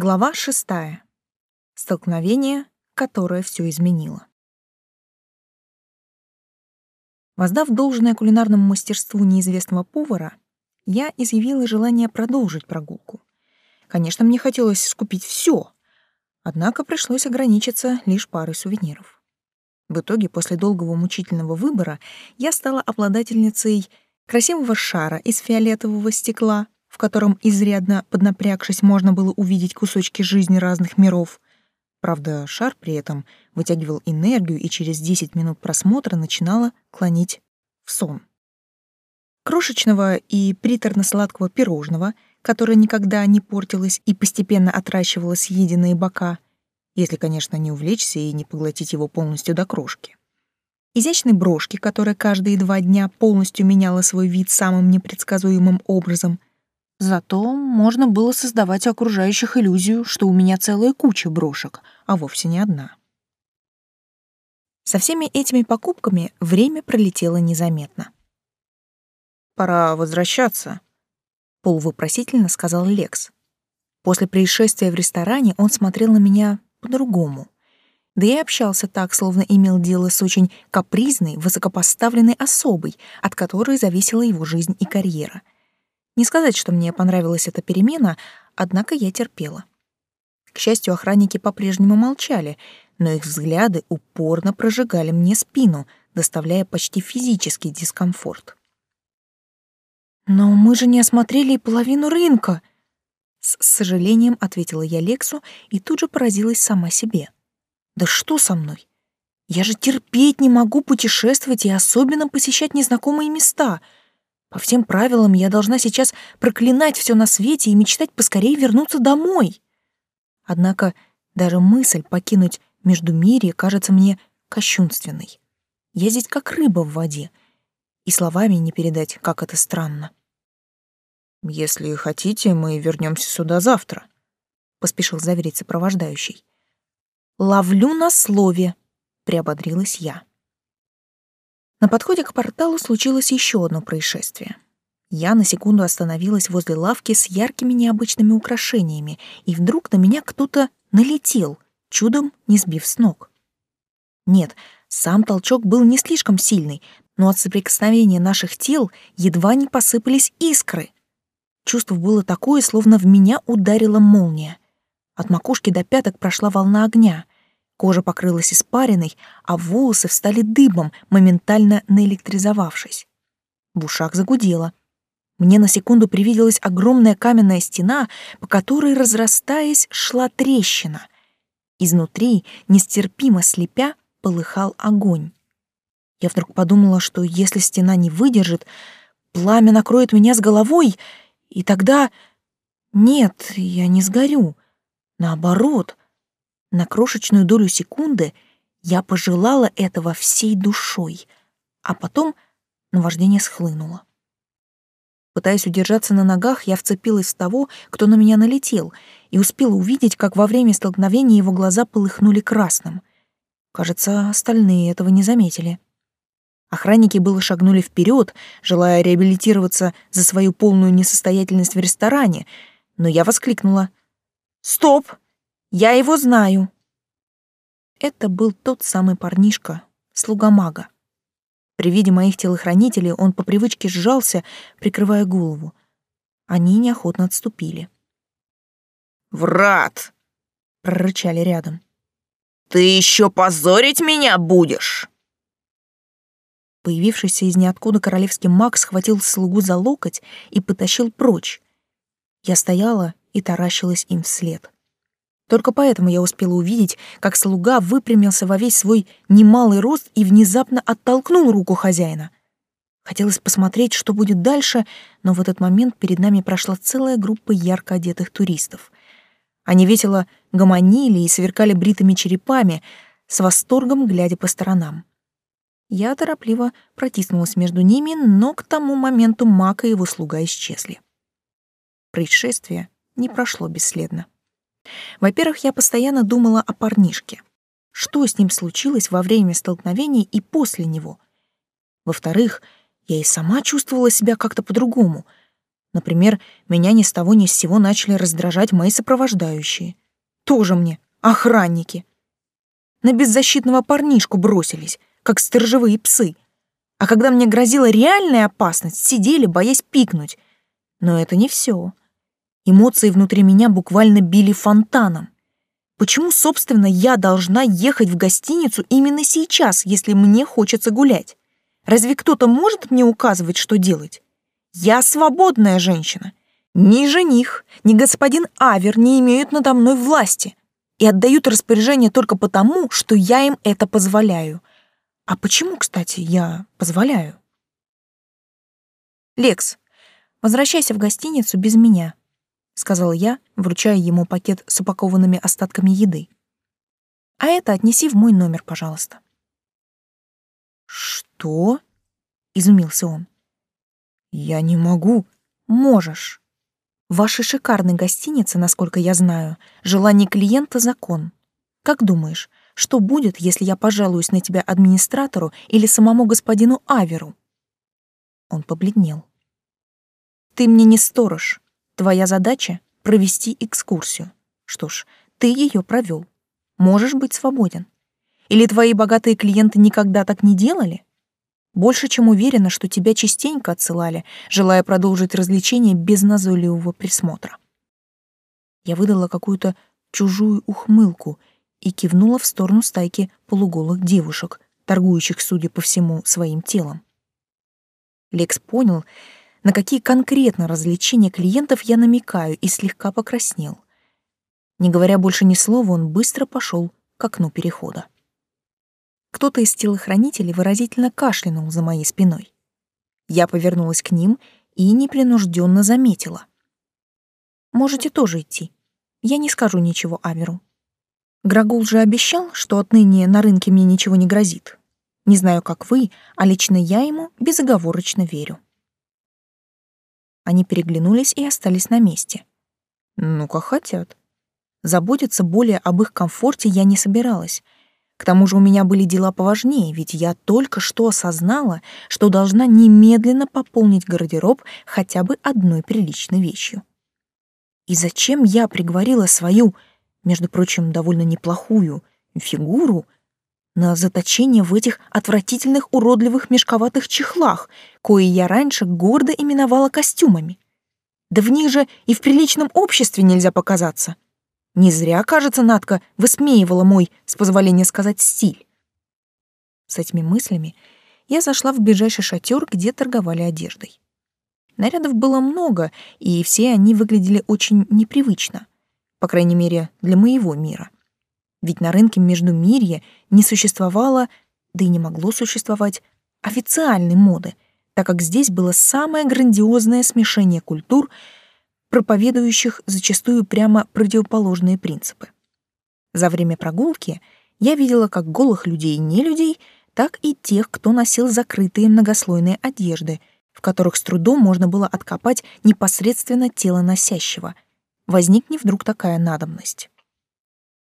Глава шестая. Столкновение, которое все изменило. Воздав должное кулинарному мастерству неизвестного повара, я изъявила желание продолжить прогулку. Конечно, мне хотелось скупить все, однако пришлось ограничиться лишь парой сувениров. В итоге, после долгого мучительного выбора, я стала обладательницей красивого шара из фиолетового стекла — в котором, изрядно поднапрягшись, можно было увидеть кусочки жизни разных миров. Правда, шар при этом вытягивал энергию и через 10 минут просмотра начинала клонить в сон. Крошечного и приторно-сладкого пирожного, которое никогда не портилось и постепенно отращивало съеденные бока, если, конечно, не увлечься и не поглотить его полностью до крошки. Изящной брошки, которая каждые два дня полностью меняла свой вид самым непредсказуемым образом — Зато можно было создавать окружающих иллюзию, что у меня целая куча брошек, а вовсе не одна. Со всеми этими покупками время пролетело незаметно. «Пора возвращаться», — полувопросительно сказал Лекс. После происшествия в ресторане он смотрел на меня по-другому. Да и общался так, словно имел дело с очень капризной, высокопоставленной особой, от которой зависела его жизнь и карьера — не сказать, что мне понравилась эта перемена, однако я терпела. К счастью, охранники по-прежнему молчали, но их взгляды упорно прожигали мне спину, доставляя почти физический дискомфорт. «Но мы же не осмотрели и половину рынка!» С сожалением ответила я Лексу и тут же поразилась сама себе. «Да что со мной? Я же терпеть не могу путешествовать и особенно посещать незнакомые места — по всем правилам я должна сейчас проклинать все на свете и мечтать поскорее вернуться домой. Однако даже мысль покинуть Междумирье кажется мне кощунственной. Я здесь как рыба в воде, и словами не передать, как это странно. «Если хотите, мы вернемся сюда завтра», — поспешил заверить сопровождающий. «Ловлю на слове», — приободрилась я. На подходе к порталу случилось еще одно происшествие. Я на секунду остановилась возле лавки с яркими необычными украшениями, и вдруг на меня кто-то налетел, чудом не сбив с ног. Нет, сам толчок был не слишком сильный, но от соприкосновения наших тел едва не посыпались искры. Чувство было такое, словно в меня ударила молния. От макушки до пяток прошла волна огня — Кожа покрылась испариной, а волосы встали дыбом, моментально наэлектризовавшись. В ушах загудело. Мне на секунду привиделась огромная каменная стена, по которой, разрастаясь, шла трещина. Изнутри, нестерпимо слепя, полыхал огонь. Я вдруг подумала, что если стена не выдержит, пламя накроет меня с головой, и тогда... Нет, я не сгорю. Наоборот, на крошечную долю секунды я пожелала этого всей душой, а потом наваждение схлынуло. Пытаясь удержаться на ногах, я вцепилась в того, кто на меня налетел, и успела увидеть, как во время столкновения его глаза полыхнули красным. Кажется, остальные этого не заметили. Охранники было шагнули вперед, желая реабилитироваться за свою полную несостоятельность в ресторане, но я воскликнула. «Стоп! Я его знаю. Это был тот самый парнишка, слуга мага. При виде моих телохранителей он по привычке сжался, прикрывая голову. Они неохотно отступили. «Врат!» — прорычали рядом. «Ты еще позорить меня будешь!» Появившийся из ниоткуда королевский маг схватил слугу за локоть и потащил прочь. Я стояла и таращилась им вслед. Только поэтому я успела увидеть, как слуга выпрямился во весь свой немалый рост и внезапно оттолкнул руку хозяина. Хотелось посмотреть, что будет дальше, но в этот момент перед нами прошла целая группа ярко одетых туристов. Они весело гомонили и сверкали бритыми черепами, с восторгом глядя по сторонам. Я торопливо протиснулась между ними, но к тому моменту Мак и его слуга исчезли. Происшествие не прошло бесследно. Во-первых, я постоянно думала о парнишке. Что с ним случилось во время столкновений и после него? Во-вторых, я и сама чувствовала себя как-то по-другому. Например, меня ни с того ни с сего начали раздражать мои сопровождающие. Тоже мне охранники. На беззащитного парнишку бросились, как сторожевые псы. А когда мне грозила реальная опасность, сидели, боясь пикнуть. Но это не все. Эмоции внутри меня буквально били фонтаном. Почему, собственно, я должна ехать в гостиницу именно сейчас, если мне хочется гулять? Разве кто-то может мне указывать, что делать? Я свободная женщина. Ни жених, ни господин Авер не имеют надо мной власти и отдают распоряжение только потому, что я им это позволяю. А почему, кстати, я позволяю? Лекс, возвращайся в гостиницу без меня, сказал я, вручая ему пакет с упакованными остатками еды. А это отнеси в мой номер, пожалуйста. Что? изумился он. Я не могу. Можешь. В вашей шикарной гостинице, насколько я знаю, желание клиента — закон. Как думаешь, что будет, если я пожалуюсь на тебя администратору или самому господину Аверу?» Он побледнел. «Ты мне не сторож. Твоя задача — провести экскурсию. Что ж, ты ее провел. Можешь быть свободен. Или твои богатые клиенты никогда так не делали? Больше чем уверена, что тебя частенько отсылали, желая продолжить развлечение без назойливого присмотра. Я выдала какую-то чужую ухмылку и кивнула в сторону стайки полуголых девушек, торгующих, судя по всему, своим телом. Лекс понял, на какие конкретно развлечения клиентов я намекаю, и слегка покраснел. Не говоря больше ни слова, он быстро пошел к окну перехода. Кто-то из телохранителей выразительно кашлянул за моей спиной. Я повернулась к ним и непринужденно заметила. «Можете тоже идти. Я не скажу ничего Аверу. Грагул же обещал, что отныне на рынке мне ничего не грозит. Не знаю, как вы, а лично я ему безоговорочно верю». Они переглянулись и остались на месте. Ну, как хотят. Заботиться более об их комфорте я не собиралась — к тому же у меня были дела поважнее, ведь я только что осознала, что должна немедленно пополнить гардероб хотя бы одной приличной вещью. И зачем я приговорила свою, между прочим, довольно неплохую фигуру на заточение в этих отвратительных уродливых мешковатых чехлах, кои я раньше гордо именовала костюмами? Да в них же и в приличном обществе нельзя показаться. Не зря, кажется, Натка высмеивала мой, с позволения сказать, стиль. С этими мыслями я зашла в ближайший шатер, где торговали одеждой. Нарядов было много, и все они выглядели очень непривычно, по крайней мере, для моего мира. Ведь на рынке Междумирья не существовало, да и не могло существовать, официальной моды, так как здесь было самое грандиозное смешение культур — проповедующих зачастую прямо противоположные принципы. За время прогулки я видела как голых людей и не людей, так и тех, кто носил закрытые многослойные одежды, в которых с трудом можно было откопать непосредственно тело носящего. Возникнет вдруг такая надобность.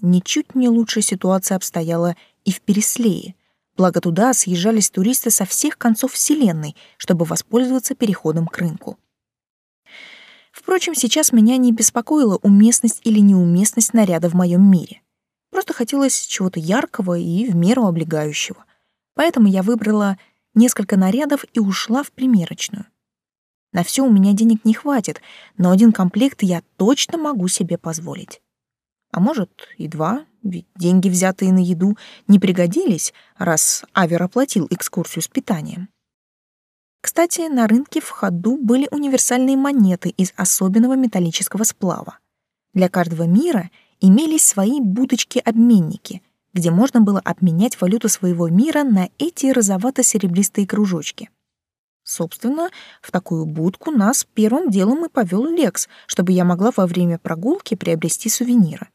Ничуть не лучшая ситуация обстояла и в Переслее, благо туда съезжались туристы со всех концов Вселенной, чтобы воспользоваться переходом к рынку. Впрочем, сейчас меня не беспокоила уместность или неуместность наряда в моем мире. Просто хотелось чего-то яркого и в меру облегающего. Поэтому я выбрала несколько нарядов и ушла в примерочную. На все у меня денег не хватит, но один комплект я точно могу себе позволить. А может, и два, ведь деньги, взятые на еду, не пригодились, раз Авер оплатил экскурсию с питанием. Кстати, на рынке в ходу были универсальные монеты из особенного металлического сплава. Для каждого мира имелись свои будочки-обменники, где можно было обменять валюту своего мира на эти розовато-серебристые кружочки. Собственно, в такую будку нас первым делом и повел Лекс, чтобы я могла во время прогулки приобрести сувениры.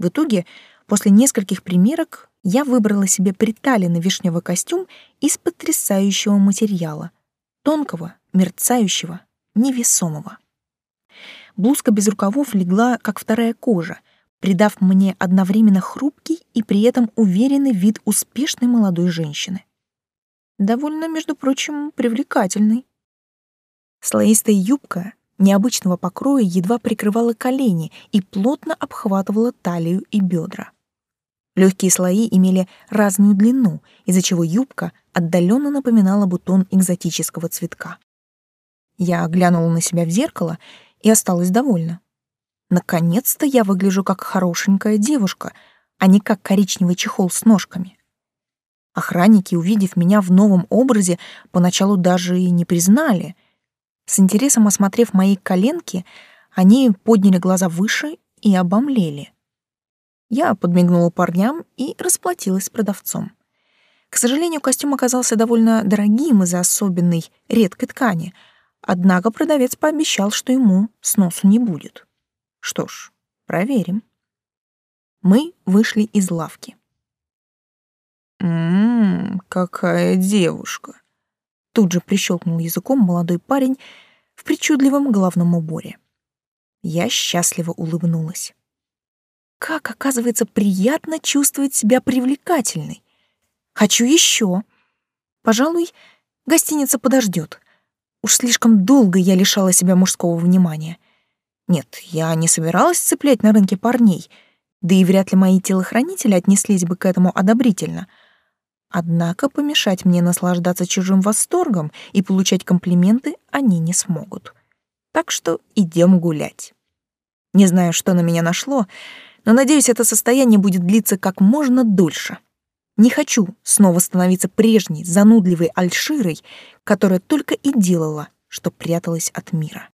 В итоге, после нескольких примерок, я выбрала себе приталенный вишневый костюм из потрясающего материала, тонкого, мерцающего, невесомого. Блузка без рукавов легла, как вторая кожа, придав мне одновременно хрупкий и при этом уверенный вид успешной молодой женщины. Довольно, между прочим, привлекательный. Слоистая юбка необычного покроя едва прикрывала колени и плотно обхватывала талию и бедра. Легкие слои имели разную длину, из-за чего юбка отдаленно напоминала бутон экзотического цветка. Я глянула на себя в зеркало и осталась довольна. Наконец-то я выгляжу как хорошенькая девушка, а не как коричневый чехол с ножками. Охранники, увидев меня в новом образе, поначалу даже и не признали. С интересом осмотрев мои коленки, они подняли глаза выше и обомлели. Я подмигнула парням и расплатилась с продавцом. К сожалению, костюм оказался довольно дорогим из-за особенной редкой ткани, однако продавец пообещал, что ему сносу не будет. Что ж, проверим. Мы вышли из лавки. «Ммм, какая девушка!» Тут же прищелкнул языком молодой парень в причудливом головном уборе. Я счастливо улыбнулась. Как, оказывается, приятно чувствовать себя привлекательной. Хочу еще. Пожалуй, гостиница подождет. Уж слишком долго я лишала себя мужского внимания. Нет, я не собиралась цеплять на рынке парней, да и вряд ли мои телохранители отнеслись бы к этому одобрительно — Однако помешать мне наслаждаться чужим восторгом и получать комплименты они не смогут. Так что идем гулять. Не знаю, что на меня нашло, но надеюсь, это состояние будет длиться как можно дольше. Не хочу снова становиться прежней, занудливой альширой, которая только и делала, что пряталась от мира.